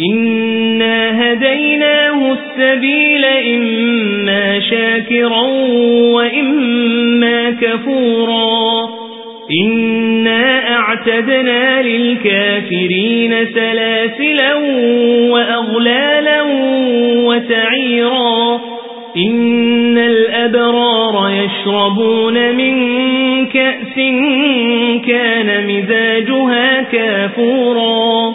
إنا هديناه السبيل إما شاكرا وإما كفورا إنا أعتدنا للكافرين سلاسلا وأغلالا وسعيرا إن الأبرار يشربون من كأس كان مزاجها كافورا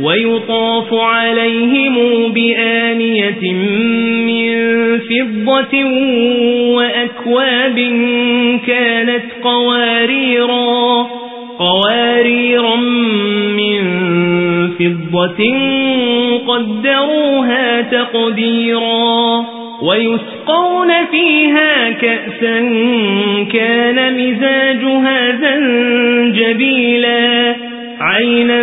ويطاف عليهم بآنية من فضة وأكواب كانت قواريرا قواريرا من فضة قدروها تقديرا. ويسقون فيها كأسا كان مزاجها زنجبيلا عينا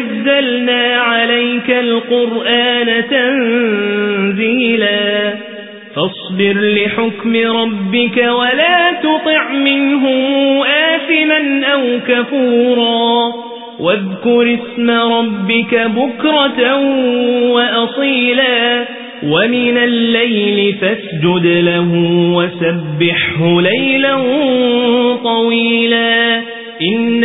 نزلنا عليك القرآن تنزيلا. فاصبر لحكم ربك ولا تطع منهم آثما أو كفورا. واذكر اسم ربك بكرة وأصيلا. ومن الليل فاسجد له وسبحه ليلا طويلا. إن